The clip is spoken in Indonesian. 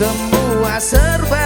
semua serba